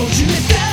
を決めた